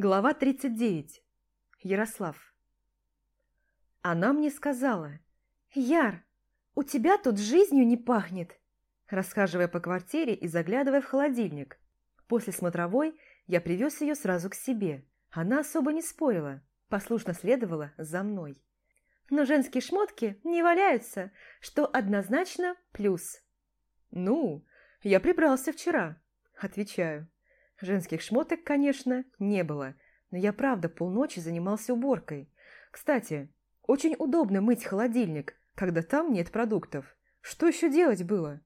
Глава 39. Ярослав. Она мне сказала, «Яр, у тебя тут жизнью не пахнет», расхаживая по квартире и заглядывая в холодильник. После смотровой я привез ее сразу к себе. Она особо не спорила, послушно следовала за мной. Но женские шмотки не валяются, что однозначно плюс. «Ну, я прибрался вчера», отвечаю. Женских шмоток, конечно, не было, но я правда полночи занимался уборкой. Кстати, очень удобно мыть холодильник, когда там нет продуктов. Что еще делать было?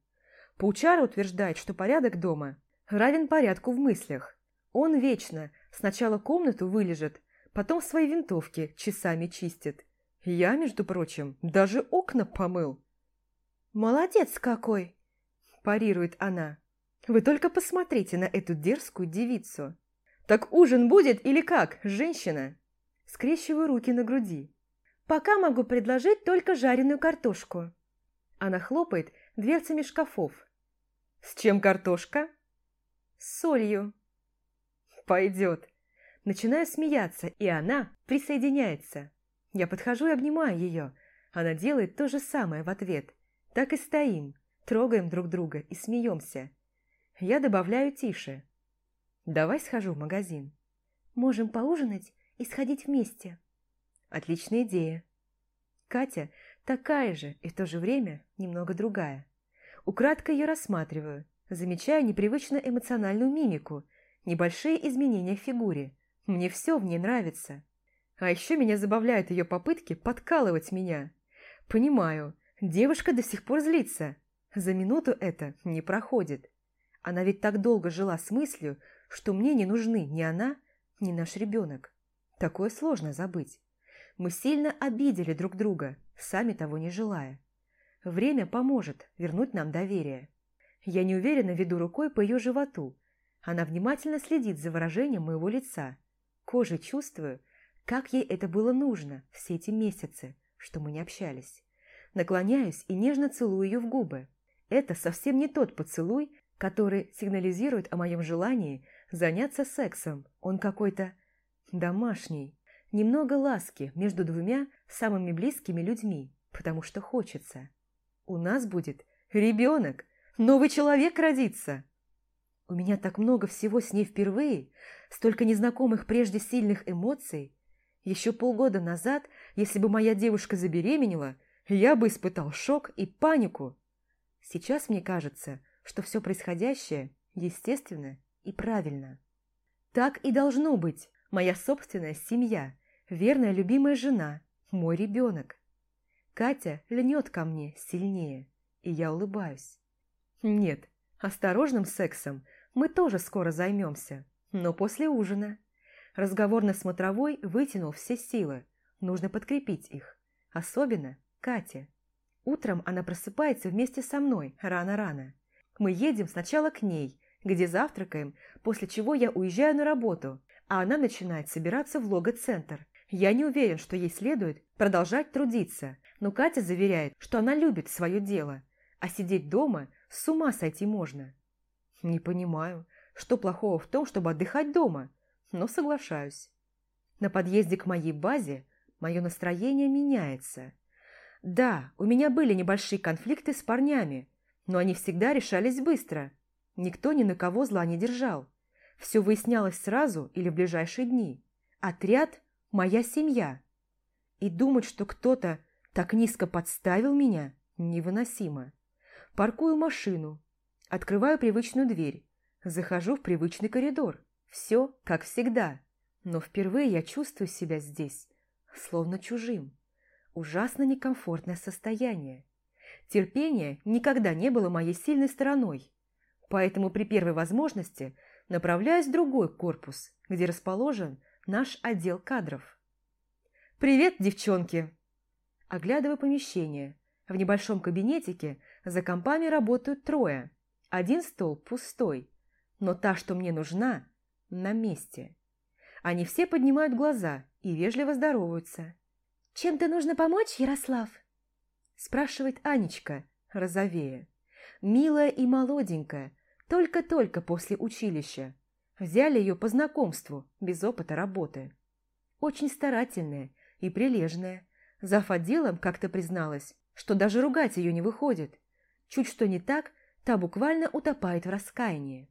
Паучара утверждает, что порядок дома равен порядку в мыслях. Он вечно сначала комнату вылежит, потом свои винтовки часами чистит. Я, между прочим, даже окна помыл. «Молодец какой!» – парирует она. Вы только посмотрите на эту дерзкую девицу. Так ужин будет или как, женщина? Скрещиваю руки на груди. Пока могу предложить только жареную картошку. Она хлопает дверцами шкафов. С чем картошка? С солью. Пойдет. Начинаю смеяться, и она присоединяется. Я подхожу и обнимаю ее. Она делает то же самое в ответ. Так и стоим, трогаем друг друга и смеемся. Я добавляю тише. Давай схожу в магазин. Можем поужинать и сходить вместе. Отличная идея. Катя такая же и в то же время немного другая. Украдко ее рассматриваю, замечая непривычно эмоциональную мимику, небольшие изменения в фигуре. Мне все в ней нравится. А еще меня забавляют ее попытки подкалывать меня. Понимаю, девушка до сих пор злится. За минуту это не проходит. Она ведь так долго жила с мыслью, что мне не нужны ни она, ни наш ребенок. Такое сложно забыть. Мы сильно обидели друг друга, сами того не желая. Время поможет вернуть нам доверие. Я неуверенно веду рукой по ее животу. Она внимательно следит за выражением моего лица. Кожей чувствую, как ей это было нужно все эти месяцы, что мы не общались. Наклоняюсь и нежно целую ее в губы. Это совсем не тот поцелуй, который сигнализирует о моем желании заняться сексом. Он какой-то домашний. Немного ласки между двумя самыми близкими людьми, потому что хочется. У нас будет ребенок, новый человек родится. У меня так много всего с ней впервые, столько незнакомых прежде сильных эмоций. Еще полгода назад, если бы моя девушка забеременела, я бы испытал шок и панику. Сейчас мне кажется, что все происходящее естественно и правильно. Так и должно быть моя собственная семья, верная любимая жена, мой ребенок. Катя льнет ко мне сильнее, и я улыбаюсь. Нет, осторожным сексом мы тоже скоро займемся, но после ужина. Разговор на смотровой вытянул все силы, нужно подкрепить их, особенно Кате. Утром она просыпается вместе со мной рано-рано. Мы едем сначала к ней, где завтракаем, после чего я уезжаю на работу, а она начинает собираться в лого-центр. Я не уверен, что ей следует продолжать трудиться, но Катя заверяет, что она любит свое дело, а сидеть дома с ума сойти можно. Не понимаю, что плохого в том, чтобы отдыхать дома, но соглашаюсь. На подъезде к моей базе мое настроение меняется. Да, у меня были небольшие конфликты с парнями, но они всегда решались быстро. Никто ни на кого зла не держал. Все выяснялось сразу или в ближайшие дни. Отряд – моя семья. И думать, что кто-то так низко подставил меня, невыносимо. Паркую машину, открываю привычную дверь, захожу в привычный коридор. Все как всегда. Но впервые я чувствую себя здесь, словно чужим. Ужасно некомфортное состояние. Терпение никогда не было моей сильной стороной, поэтому при первой возможности направляюсь в другой корпус, где расположен наш отдел кадров. «Привет, девчонки!» Оглядываю помещение. В небольшом кабинетике за компами работают трое. Один стол пустой, но та, что мне нужна, на месте. Они все поднимают глаза и вежливо здороваются. «Чем-то нужно помочь, Ярослав?» Спрашивает Анечка, розовея. Милая и молоденькая, только-только после училища. Взяли ее по знакомству, без опыта работы. Очень старательная и прилежная. Зав. отделом как-то призналась, что даже ругать ее не выходит. Чуть что не так, та буквально утопает в раскаянии.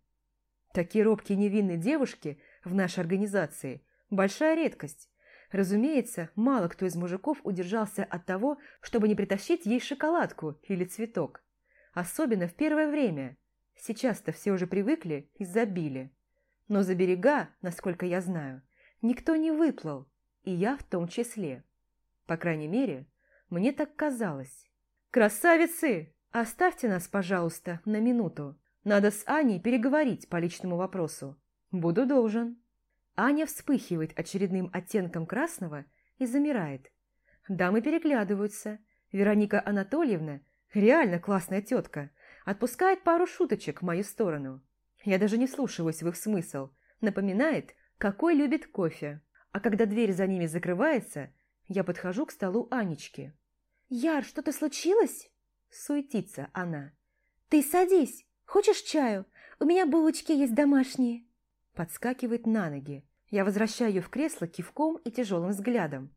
Такие робкие невинные девушки в нашей организации – большая редкость. Разумеется, мало кто из мужиков удержался от того, чтобы не притащить ей шоколадку или цветок. Особенно в первое время. Сейчас-то все уже привыкли и забили. Но за берега, насколько я знаю, никто не выплыл, и я в том числе. По крайней мере, мне так казалось. «Красавицы! Оставьте нас, пожалуйста, на минуту. Надо с Аней переговорить по личному вопросу. Буду должен». Аня вспыхивает очередным оттенком красного и замирает. Дамы переглядываются. Вероника Анатольевна, реально классная тетка, отпускает пару шуточек в мою сторону. Я даже не слушаюсь в их смысл. Напоминает, какой любит кофе. А когда дверь за ними закрывается, я подхожу к столу Анечки. «Яр, что-то случилось?» Суетится она. «Ты садись. Хочешь чаю? У меня булочки есть домашние». Подскакивает на ноги. Я возвращаю ее в кресло кивком и тяжелым взглядом.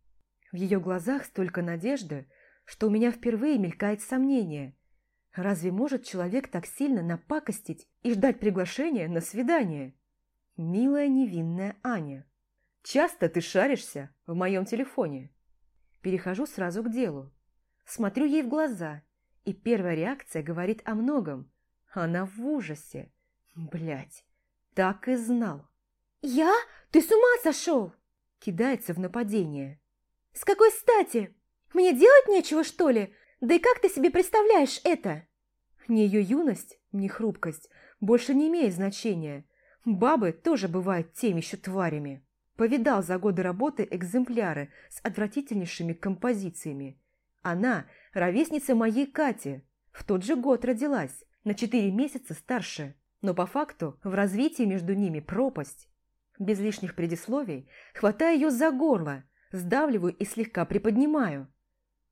В ее глазах столько надежды, что у меня впервые мелькает сомнение. Разве может человек так сильно напакостить и ждать приглашения на свидание? Милая невинная Аня. Часто ты шаришься в моем телефоне. Перехожу сразу к делу. Смотрю ей в глаза, и первая реакция говорит о многом. Она в ужасе. Блять, так и знал. «Я? Ты с ума сошел?» Кидается в нападение. «С какой стати? Мне делать нечего, что ли? Да и как ты себе представляешь это?» Ни ее юность, ни хрупкость больше не имеет значения. Бабы тоже бывают теми еще тварями. Повидал за годы работы экземпляры с отвратительнейшими композициями. Она – ровесница моей Кати, в тот же год родилась, на четыре месяца старше, но по факту в развитии между ними пропасть. Без лишних предисловий хватаю ее за горло, сдавливаю и слегка приподнимаю.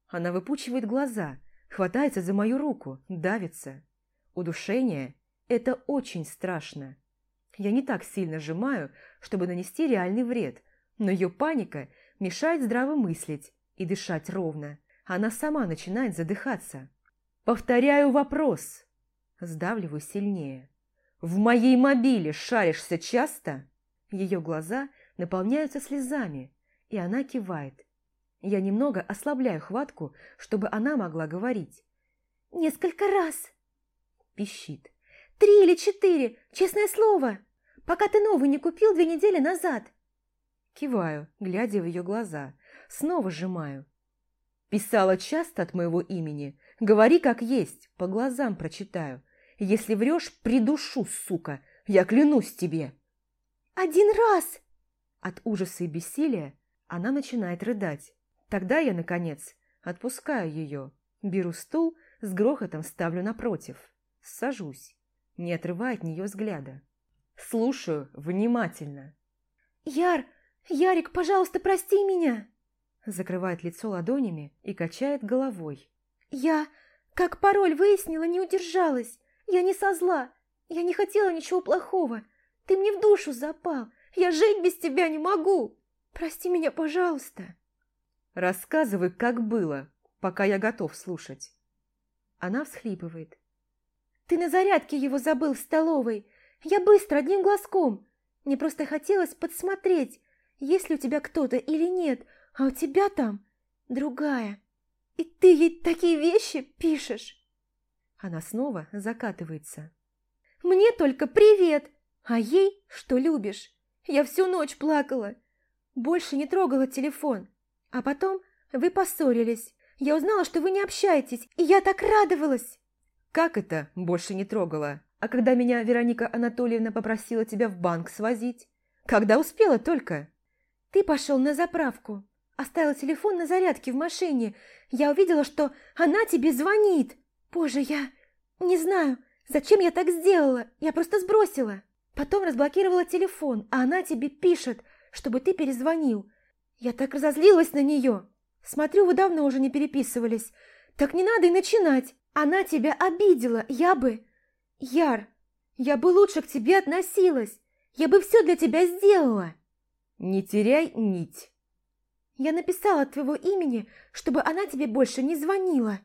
Она выпучивает глаза, хватается за мою руку, давится. Удушение – это очень страшно. Я не так сильно сжимаю, чтобы нанести реальный вред, но ее паника мешает здраво мыслить и дышать ровно. Она сама начинает задыхаться. Повторяю вопрос. Сдавливаю сильнее. В моей мобиле шаришься часто? Ее глаза наполняются слезами, и она кивает. Я немного ослабляю хватку, чтобы она могла говорить. «Несколько раз!» Пищит. Три или четыре, честное слово. Пока ты новый не купил две недели назад. Киваю, глядя в ее глаза. Снова сжимаю. Писала часто от моего имени. Говори как есть, по глазам прочитаю. Если врешь, придушу, сука. Я клянусь тебе. Один раз! От ужаса и бессилия она начинает рыдать. Тогда я, наконец, отпускаю ее. Беру стул, с грохотом ставлю напротив. Сажусь не отрывая от нее взгляда. Слушаю внимательно. «Яр! Ярик, пожалуйста, прости меня!» Закрывает лицо ладонями и качает головой. «Я, как пароль выяснила, не удержалась. Я не со зла. Я не хотела ничего плохого. Ты мне в душу запал. Я жить без тебя не могу. Прости меня, пожалуйста!» Рассказывай, как было, пока я готов слушать. Она всхлипывает. Ты на зарядке его забыл в столовой. Я быстро, одним глазком. Мне просто хотелось подсмотреть, есть ли у тебя кто-то или нет, а у тебя там другая. И ты ей такие вещи пишешь. Она снова закатывается. Мне только привет, а ей что любишь. Я всю ночь плакала. Больше не трогала телефон. А потом вы поссорились. Я узнала, что вы не общаетесь, и я так радовалась. Как это больше не трогала? А когда меня Вероника Анатольевна попросила тебя в банк свозить? Когда успела только? Ты пошел на заправку. Оставил телефон на зарядке в машине. Я увидела, что она тебе звонит. Боже, я не знаю, зачем я так сделала. Я просто сбросила. Потом разблокировала телефон, а она тебе пишет, чтобы ты перезвонил. Я так разозлилась на нее. Смотрю, вы давно уже не переписывались. Так не надо и начинать. Она тебя обидела, я бы... Яр, я бы лучше к тебе относилась. Я бы все для тебя сделала!» «Не теряй нить!» «Я написала от твоего имени, чтобы она тебе больше не звонила!»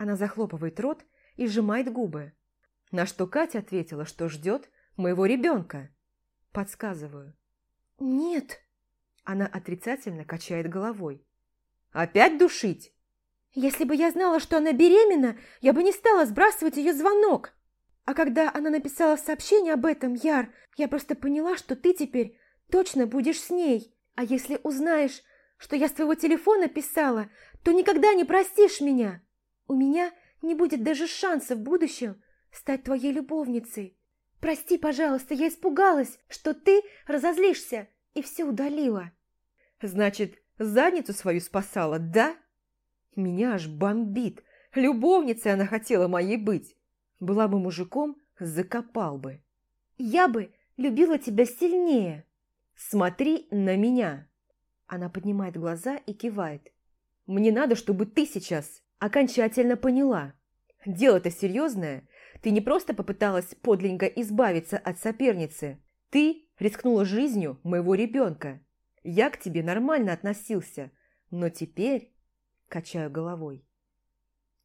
Она захлопывает рот и сжимает губы. На что Катя ответила, что ждет моего ребенка. Подсказываю. «Нет!» Она отрицательно качает головой. «Опять душить?» «Если бы я знала, что она беременна, я бы не стала сбрасывать ее звонок!» А когда она написала сообщение об этом, Яр, я просто поняла, что ты теперь точно будешь с ней. А если узнаешь, что я с твоего телефона писала, то никогда не простишь меня. У меня не будет даже шанса в будущем стать твоей любовницей. Прости, пожалуйста, я испугалась, что ты разозлишься и все удалила. Значит, задницу свою спасала, да? Меня аж бомбит. Любовницей она хотела моей быть. Была бы мужиком, закопал бы. Я бы любила тебя сильнее. Смотри на меня. Она поднимает глаза и кивает. Мне надо, чтобы ты сейчас окончательно поняла. Дело-то серьезное. Ты не просто попыталась подлинно избавиться от соперницы. Ты рискнула жизнью моего ребенка. Я к тебе нормально относился, но теперь качаю головой.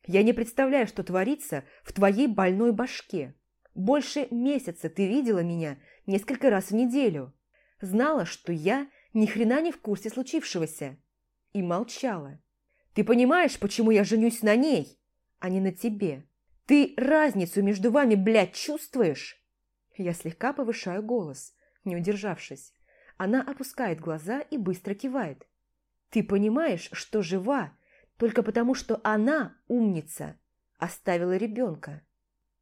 Я не представляю, что творится в твоей больной башке. Больше месяца ты видела меня несколько раз в неделю. Знала, что я ни хрена не в курсе случившегося. И молчала. Ты понимаешь, почему я женюсь на ней, а не на тебе? Ты разницу между вами, блядь, чувствуешь? Я слегка повышаю голос, не удержавшись. Она опускает глаза и быстро кивает. Ты понимаешь, что жива, только потому, что она, умница, оставила ребенка.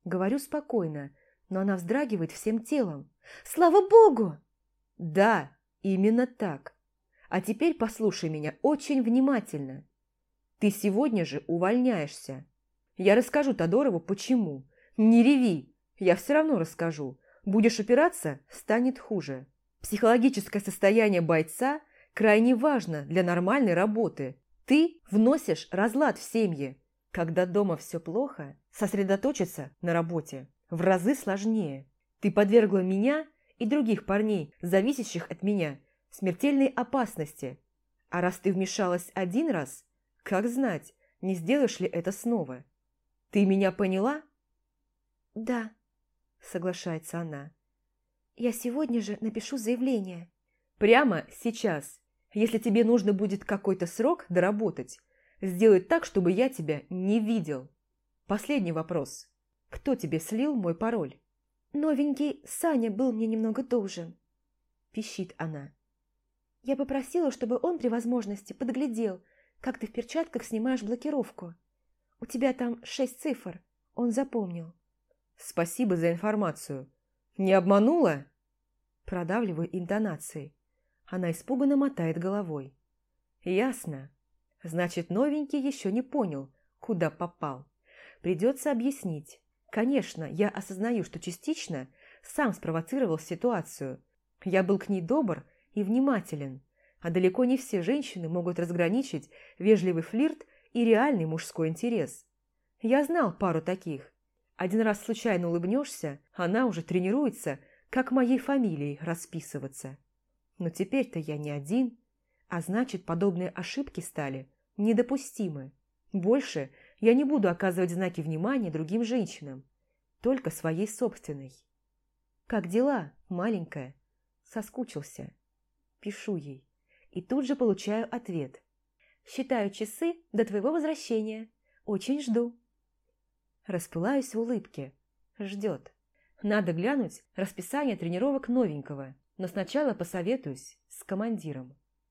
Говорю спокойно, но она вздрагивает всем телом. «Слава Богу!» «Да, именно так. А теперь послушай меня очень внимательно. Ты сегодня же увольняешься. Я расскажу Тодорову, почему. Не реви, я все равно расскажу. Будешь опираться, станет хуже. Психологическое состояние бойца крайне важно для нормальной работы, ты вносишь разлад в семье. Когда дома все плохо, сосредоточиться на работе в разы сложнее. Ты подвергла меня и других парней, зависящих от меня, смертельной опасности. А раз ты вмешалась один раз, как знать, не сделаешь ли это снова? Ты меня поняла? Да, соглашается она. Я сегодня же напишу заявление. Прямо сейчас. Если тебе нужно будет какой-то срок доработать, сделай так, чтобы я тебя не видел. Последний вопрос. Кто тебе слил мой пароль? Новенький Саня был мне немного должен. Пищит она. Я попросила, чтобы он при возможности подглядел, как ты в перчатках снимаешь блокировку. У тебя там шесть цифр, он запомнил. Спасибо за информацию. Не обманула? Продавливаю интонацией. Она испуганно мотает головой. «Ясно. Значит, новенький еще не понял, куда попал. Придется объяснить. Конечно, я осознаю, что частично сам спровоцировал ситуацию. Я был к ней добр и внимателен, а далеко не все женщины могут разграничить вежливый флирт и реальный мужской интерес. Я знал пару таких. Один раз случайно улыбнешься, она уже тренируется, как моей фамилией расписываться. Но теперь-то я не один, а значит, подобные ошибки стали недопустимы. Больше я не буду оказывать знаки внимания другим женщинам, только своей собственной. «Как дела, маленькая?» Соскучился. Пишу ей. И тут же получаю ответ. «Считаю часы до твоего возвращения. Очень жду». Распылаюсь в улыбке. Ждет. Надо глянуть расписание тренировок новенького но сначала посоветуюсь с командиром.